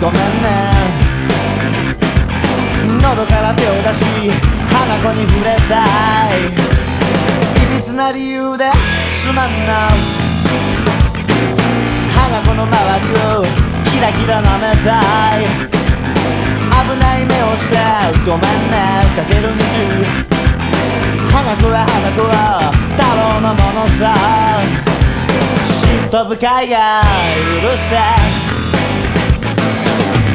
ごめんね喉から手を出し花子に触れたい。いびつな理由ですまんな。花子の周りをキラキラ舐めたい。危ない目をしてごめんねかける20花子は花子は太郎のものさ。嫉妬深いが許して。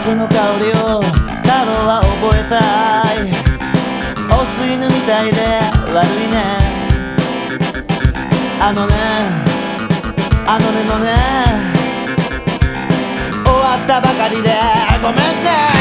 花子の香りを太郎は覚えたい。オス犬みたいで悪いね。あのね。あのねのね。終わったばかりでごめんね。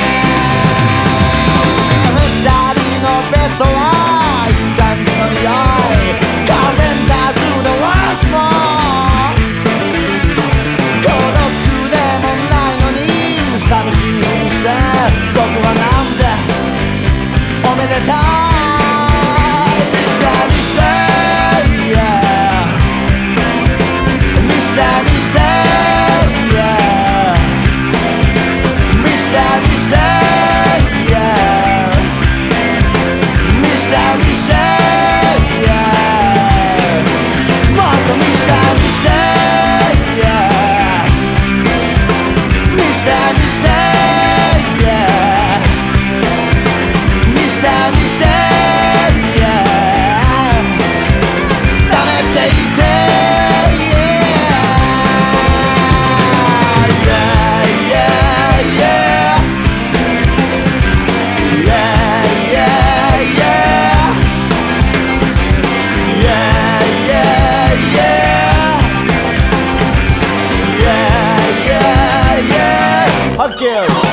Thank you.